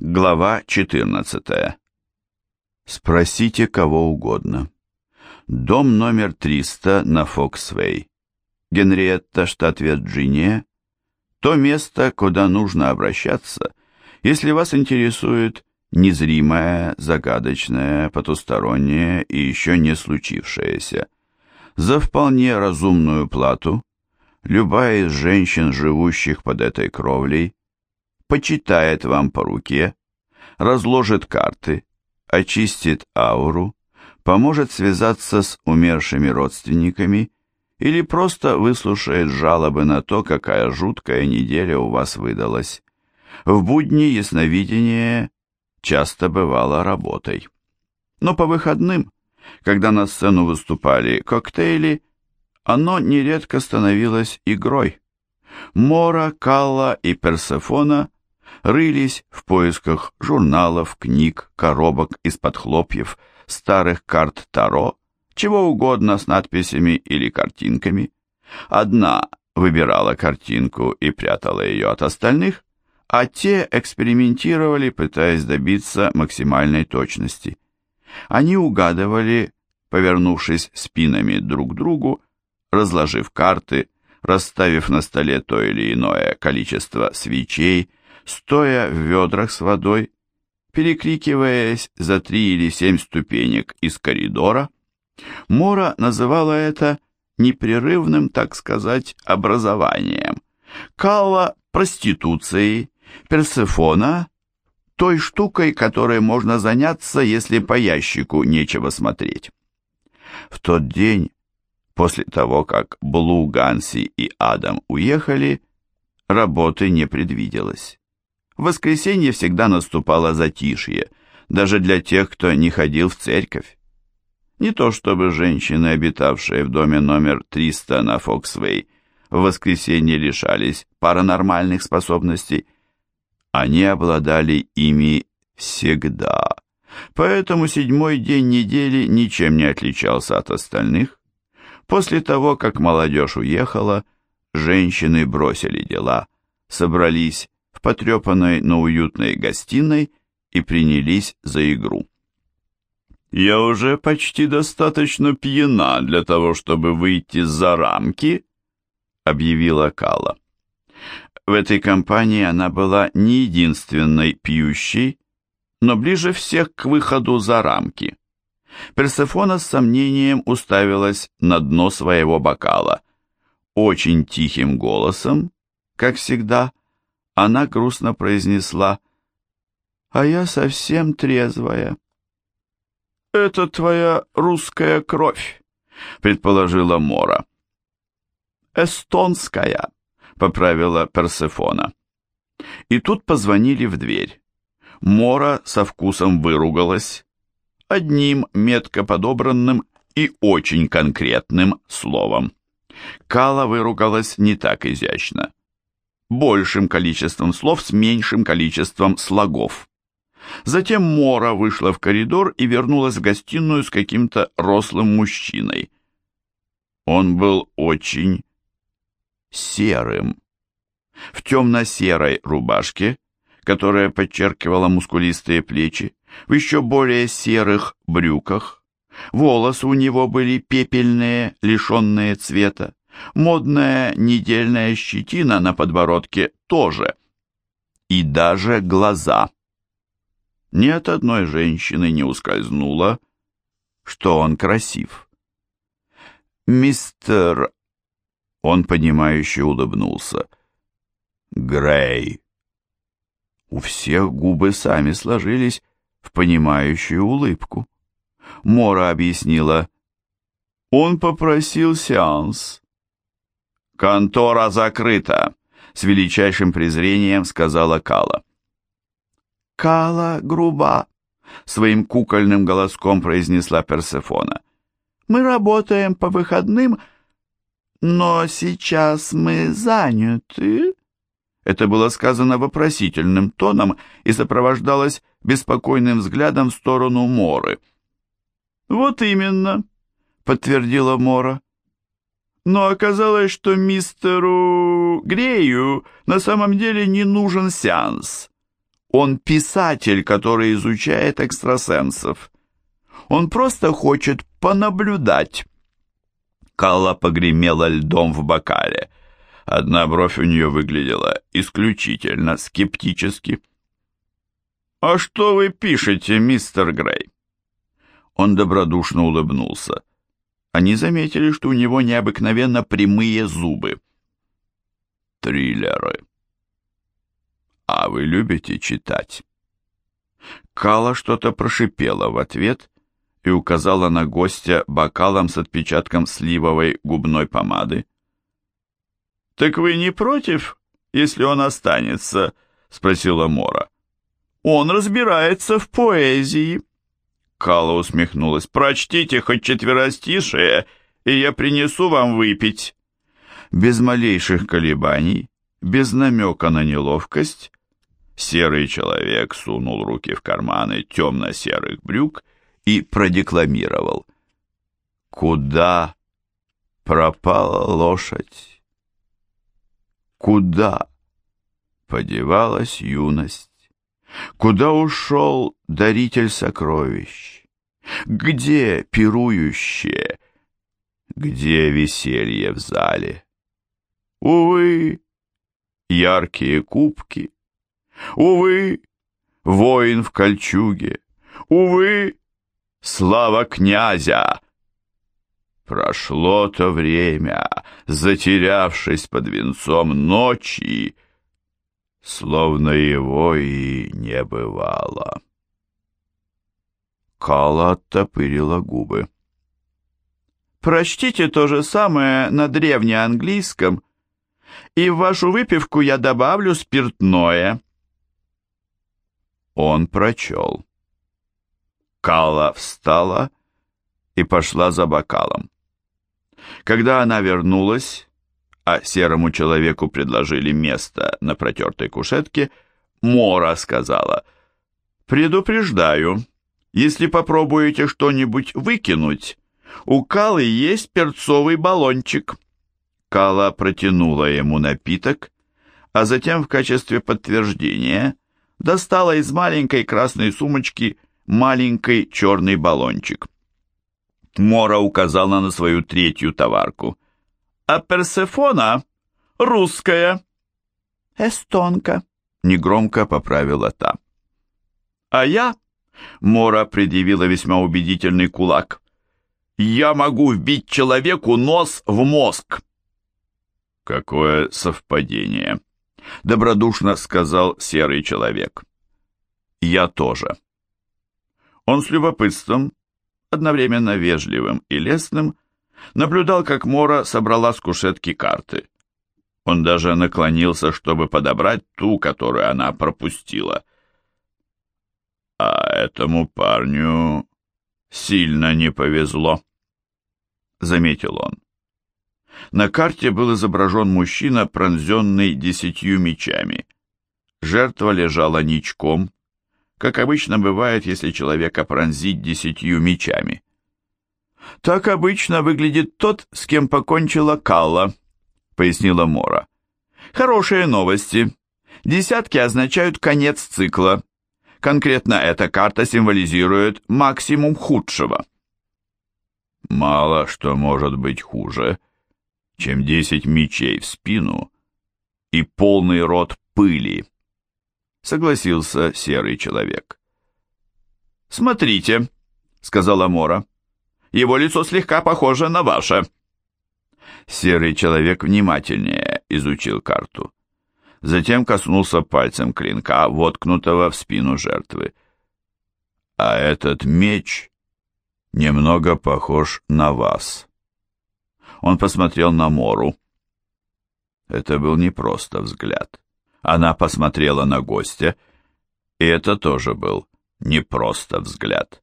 Глава 14. Спросите кого угодно. Дом номер 300 на Фоксвей. Генриетта, штат Вирджиния. То место, куда нужно обращаться, если вас интересует незримое, загадочное, потустороннее и еще не случившееся. За вполне разумную плату любая из женщин, живущих под этой кровлей, почитает вам по руке, разложит карты, очистит ауру, поможет связаться с умершими родственниками или просто выслушает жалобы на то, какая жуткая неделя у вас выдалась. В будни ясновидение часто бывало работой. Но по выходным, когда на сцену выступали коктейли, оно нередко становилось игрой. Мора, Калла и Персефона рылись в поисках журналов, книг, коробок из-под хлопьев, старых карт Таро, чего угодно с надписями или картинками. Одна выбирала картинку и прятала ее от остальных, а те экспериментировали, пытаясь добиться максимальной точности. Они угадывали, повернувшись спинами друг к другу, разложив карты, расставив на столе то или иное количество свечей, стоя в ведрах с водой, перекрикиваясь за три или семь ступенек из коридора. Мора называла это непрерывным, так сказать, образованием. Калла – проституцией, Персефона – той штукой, которой можно заняться, если по ящику нечего смотреть. В тот день, после того, как Блу, Ганси и Адам уехали, работы не предвиделось. Воскресенье всегда наступало затишье, даже для тех, кто не ходил в церковь. Не то чтобы женщины, обитавшие в доме номер 300 на Фоксвей, в воскресенье лишались паранормальных способностей. Они обладали ими всегда. Поэтому седьмой день недели ничем не отличался от остальных. После того, как молодежь уехала, женщины бросили дела, собрались в потрепанной, но уютной гостиной и принялись за игру. «Я уже почти достаточно пьяна для того, чтобы выйти за рамки», — объявила Кала. В этой компании она была не единственной пьющей, но ближе всех к выходу за рамки. Персефона с сомнением уставилась на дно своего бокала. Очень тихим голосом, как всегда, — она грустно произнесла, «А я совсем трезвая». «Это твоя русская кровь», — предположила Мора. «Эстонская», — поправила Персефона. И тут позвонили в дверь. Мора со вкусом выругалась, одним метко подобранным и очень конкретным словом. Кала выругалась не так изящно большим количеством слов с меньшим количеством слогов. Затем Мора вышла в коридор и вернулась в гостиную с каким-то рослым мужчиной. Он был очень серым. В темно-серой рубашке, которая подчеркивала мускулистые плечи, в еще более серых брюках. Волосы у него были пепельные, лишенные цвета. Модная недельная щетина на подбородке тоже. И даже глаза. Ни от одной женщины не ускользнуло, что он красив. «Мистер...» Он, понимающе улыбнулся. «Грей». У всех губы сами сложились в понимающую улыбку. Мора объяснила. «Он попросил сеанс. «Контора закрыта», — с величайшим презрением сказала Кала. «Кала груба», — своим кукольным голоском произнесла Персефона. «Мы работаем по выходным, но сейчас мы заняты». Это было сказано вопросительным тоном и сопровождалось беспокойным взглядом в сторону Моры. «Вот именно», — подтвердила Мора но оказалось, что мистеру Грею на самом деле не нужен сеанс. Он писатель, который изучает экстрасенсов. Он просто хочет понаблюдать. Калла погремела льдом в бокале. Одна бровь у нее выглядела исключительно скептически. «А что вы пишете, мистер Грей?» Он добродушно улыбнулся. Они заметили, что у него необыкновенно прямые зубы. «Триллеры», «А вы любите читать?» Кала что-то прошипела в ответ и указала на гостя бокалом с отпечатком сливовой губной помады. «Так вы не против, если он останется?» — спросила Мора. «Он разбирается в поэзии». Кала усмехнулась. «Прочтите хоть четверостишее, и я принесу вам выпить». Без малейших колебаний, без намека на неловкость, Серый человек сунул руки в карманы темно-серых брюк и продекламировал. «Куда пропала лошадь? Куда подевалась юность? Куда ушел даритель сокровищ? Где пирующие? Где веселье в зале? Увы, яркие кубки, Увы, воин в кольчуге, увы, слава князя. Прошло то время, затерявшись под венцом ночи, словно его и не бывало. Кала оттопырила губы. «Прочтите то же самое на древнеанглийском, и в вашу выпивку я добавлю спиртное». Он прочел. Кала встала и пошла за бокалом. Когда она вернулась, а серому человеку предложили место на протертой кушетке, Мора сказала, «Предупреждаю, если попробуете что-нибудь выкинуть, у Калы есть перцовый баллончик». Кала протянула ему напиток, а затем в качестве подтверждения достала из маленькой красной сумочки маленький черный баллончик. Мора указала на свою третью товарку. «А Персефона русская». «Эстонка», — негромко поправила та. «А я...» — Мора предъявила весьма убедительный кулак. «Я могу вбить человеку нос в мозг». «Какое совпадение!» добродушно сказал серый человек. Я тоже. Он с любопытством, одновременно вежливым и лестным, наблюдал, как Мора собрала с кушетки карты. Он даже наклонился, чтобы подобрать ту, которую она пропустила. «А этому парню сильно не повезло», — заметил он. На карте был изображен мужчина, пронзенный десятью мечами. Жертва лежала ничком, как обычно бывает, если человека пронзить десятью мечами. «Так обычно выглядит тот, с кем покончила Калла», — пояснила Мора. «Хорошие новости. Десятки означают конец цикла. Конкретно эта карта символизирует максимум худшего». «Мало что может быть хуже», чем десять мечей в спину и полный рот пыли, согласился серый человек. «Смотрите», — сказала Мора, — «его лицо слегка похоже на ваше». Серый человек внимательнее изучил карту. Затем коснулся пальцем клинка, воткнутого в спину жертвы. «А этот меч немного похож на вас». Он посмотрел на Мору. Это был не просто взгляд. Она посмотрела на гостя, и это тоже был не просто взгляд.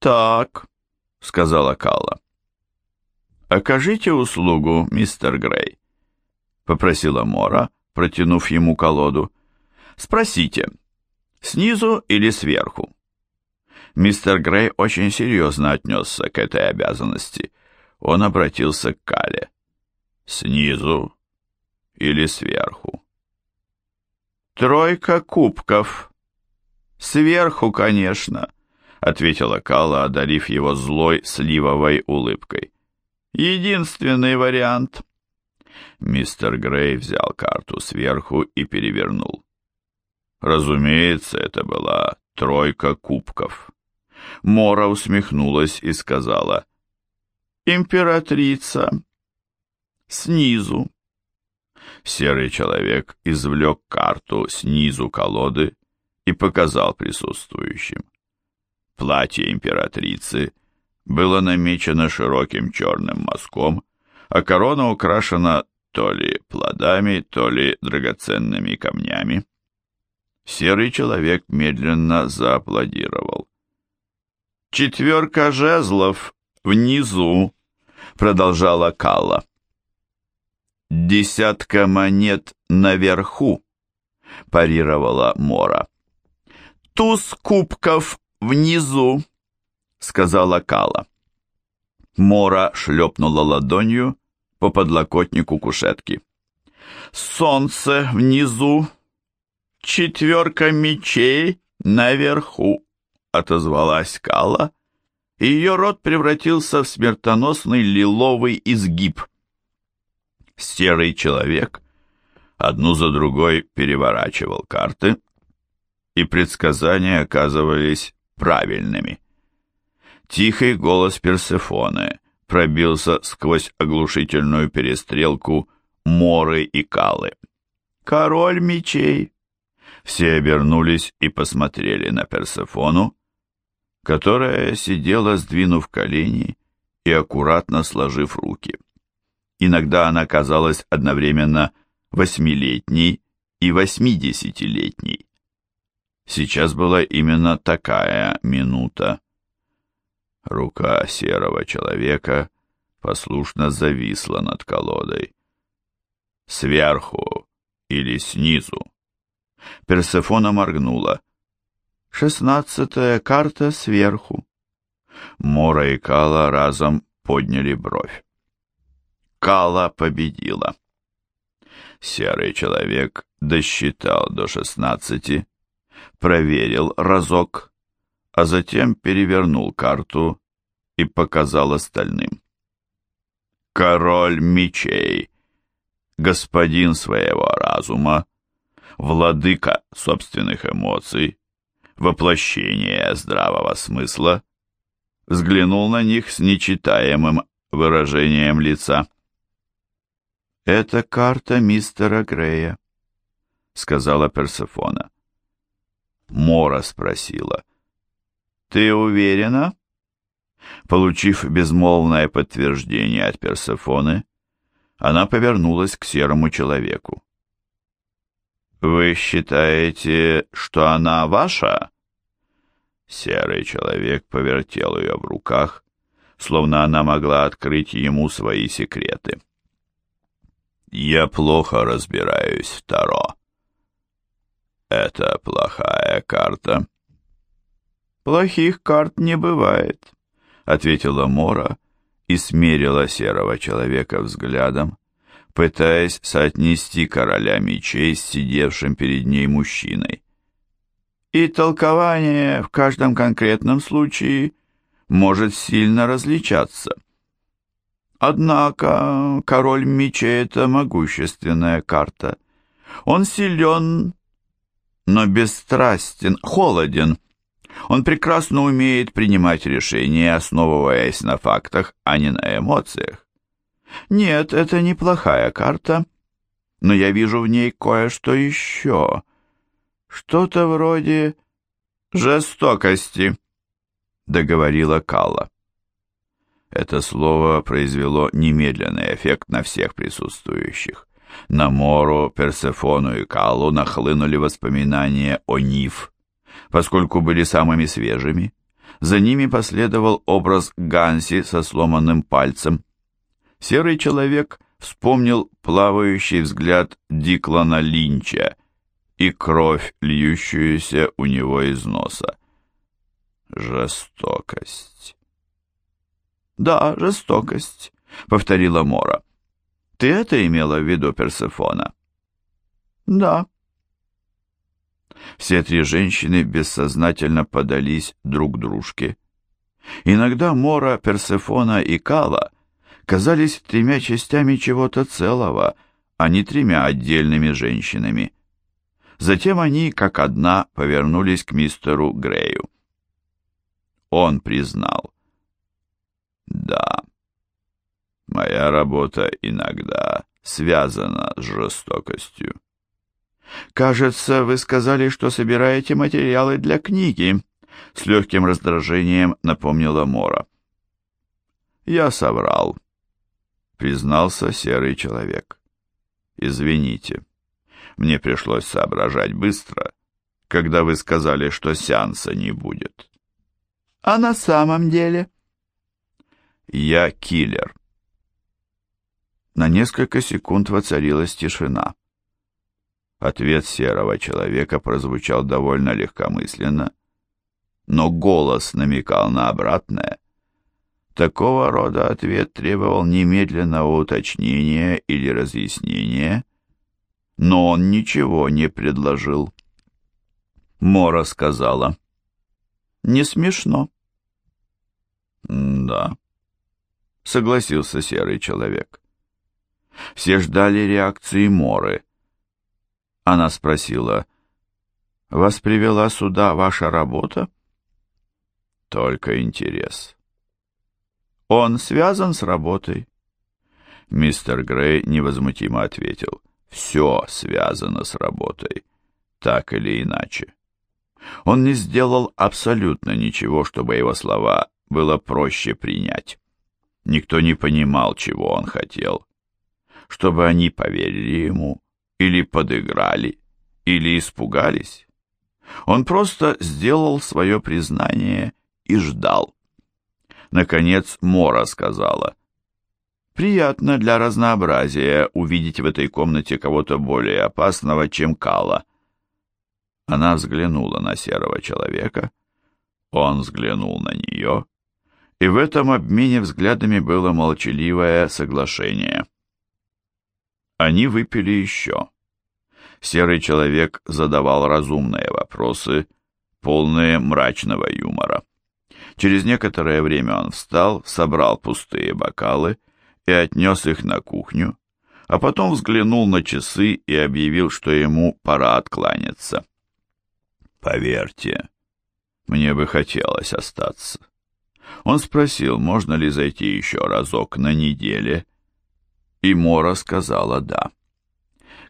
«Так», — сказала Калла. «Окажите услугу, мистер Грей», — попросила Мора, протянув ему колоду. «Спросите, снизу или сверху?» Мистер Грей очень серьезно отнесся к этой обязанности он обратился к Кале. «Снизу или сверху?» «Тройка кубков», «Сверху, конечно», — ответила Кала, одарив его злой сливовой улыбкой. «Единственный вариант». Мистер Грей взял карту сверху и перевернул. Разумеется, это была тройка кубков. Мора усмехнулась и сказала, «Императрица, снизу». Серый человек извлек карту снизу колоды и показал присутствующим. Платье императрицы было намечено широким черным мазком, а корона украшена то ли плодами, то ли драгоценными камнями. Серый человек медленно зааплодировал. «Четверка жезлов внизу», — продолжала Калла. «Десятка монет наверху», — парировала Мора. «Туз кубков внизу», — сказала Кала. Мора шлепнула ладонью по подлокотнику кушетки. «Солнце внизу, четверка мечей наверху», — отозвалась Кала, и ее рот превратился в смертоносный лиловый изгиб серый человек одну за другой переворачивал карты, и предсказания оказывались правильными. Тихий голос Персефоны пробился сквозь оглушительную перестрелку Моры и Калы. «Король мечей!» Все обернулись и посмотрели на Персефону, которая сидела, сдвинув колени и аккуратно сложив руки. Иногда она казалась одновременно восьмилетней и восьмидесятилетней. Сейчас была именно такая минута. Рука серого человека послушно зависла над колодой. Сверху или снизу. Персефона моргнула. «Шестнадцатая карта сверху». Мора и Кала разом подняли бровь. Кала победила. Серый человек досчитал до шестнадцати, проверил разок, а затем перевернул карту и показал остальным. Король мечей, господин своего разума, владыка собственных эмоций, воплощение здравого смысла, взглянул на них с нечитаемым выражением лица. «Это карта мистера Грея», — сказала Персефона. Мора спросила. «Ты уверена?» Получив безмолвное подтверждение от Персефоны, она повернулась к серому человеку. «Вы считаете, что она ваша?» Серый человек повертел ее в руках, словно она могла открыть ему свои секреты. Я плохо разбираюсь в Таро. Это плохая карта. Плохих карт не бывает, ответила Мора и смерила серого человека взглядом, пытаясь соотнести короля мечей с сидевшим перед ней мужчиной. И толкование в каждом конкретном случае может сильно различаться. Однако король мечей — это могущественная карта. Он силен, но бесстрастен, холоден. Он прекрасно умеет принимать решения, основываясь на фактах, а не на эмоциях. Нет, это неплохая карта, но я вижу в ней кое-что еще. Что-то вроде жестокости, договорила Калла. Это слово произвело немедленный эффект на всех присутствующих. На Мору, Персефону и Калу нахлынули воспоминания о Ниф, поскольку были самыми свежими. За ними последовал образ Ганси со сломанным пальцем. Серый человек вспомнил плавающий взгляд Диклана Линча и кровь, льющуюся у него из носа. Жестокость. «Да, жестокость», — повторила Мора. «Ты это имела в виду, Персефона?» «Да». Все три женщины бессознательно подались друг дружке. Иногда Мора, Персефона и Кала казались тремя частями чего-то целого, а не тремя отдельными женщинами. Затем они, как одна, повернулись к мистеру Грею. Он признал. «Да, моя работа иногда связана с жестокостью. «Кажется, вы сказали, что собираете материалы для книги», — с легким раздражением напомнила Мора. «Я соврал», — признался серый человек. «Извините, мне пришлось соображать быстро, когда вы сказали, что сеанса не будет». «А на самом деле?» «Я киллер». На несколько секунд воцарилась тишина. Ответ серого человека прозвучал довольно легкомысленно, но голос намекал на обратное. Такого рода ответ требовал немедленного уточнения или разъяснения, но он ничего не предложил. Мора сказала, «Не смешно». «Да», — согласился серый человек. Все ждали реакции Моры, она спросила, «Вас привела сюда ваша работа?» «Только интерес». «Он связан с работой?» Мистер Грей невозмутимо ответил, «Все связано с работой, так или иначе». Он не сделал абсолютно ничего, чтобы его слова было проще принять. Никто не понимал, чего он хотел. Чтобы они поверили ему, или подыграли, или испугались. Он просто сделал свое признание и ждал. Наконец Мора сказала, «Приятно для разнообразия увидеть в этой комнате кого-то более опасного, чем Кала». Она взглянула на серого человека, он взглянул на нее, и в этом обмене взглядами было молчаливое соглашение. Они выпили еще. Серый человек задавал разумные вопросы, полные мрачного юмора. Через некоторое время он встал, собрал пустые бокалы и отнес их на кухню, а потом взглянул на часы и объявил, что ему пора откланяться. «Поверьте, мне бы хотелось остаться». Он спросил, можно ли зайти еще разок на неделе, и Мора сказала «да».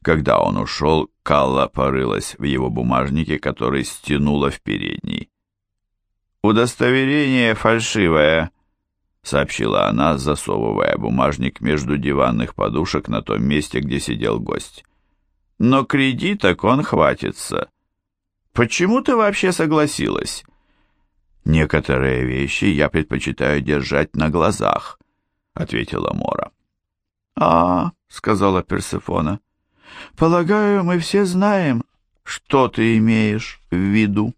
Когда он ушел, Калла порылась в его бумажнике, который стянула в передний. «Удостоверение фальшивое», — сообщила она, засовывая бумажник между диванных подушек на том месте, где сидел гость. «Но кредиток он хватится. Почему ты вообще согласилась?» «Некоторые вещи я предпочитаю держать на глазах», — ответила Мора. «А, — сказала Персефона, — полагаю, мы все знаем, что ты имеешь в виду».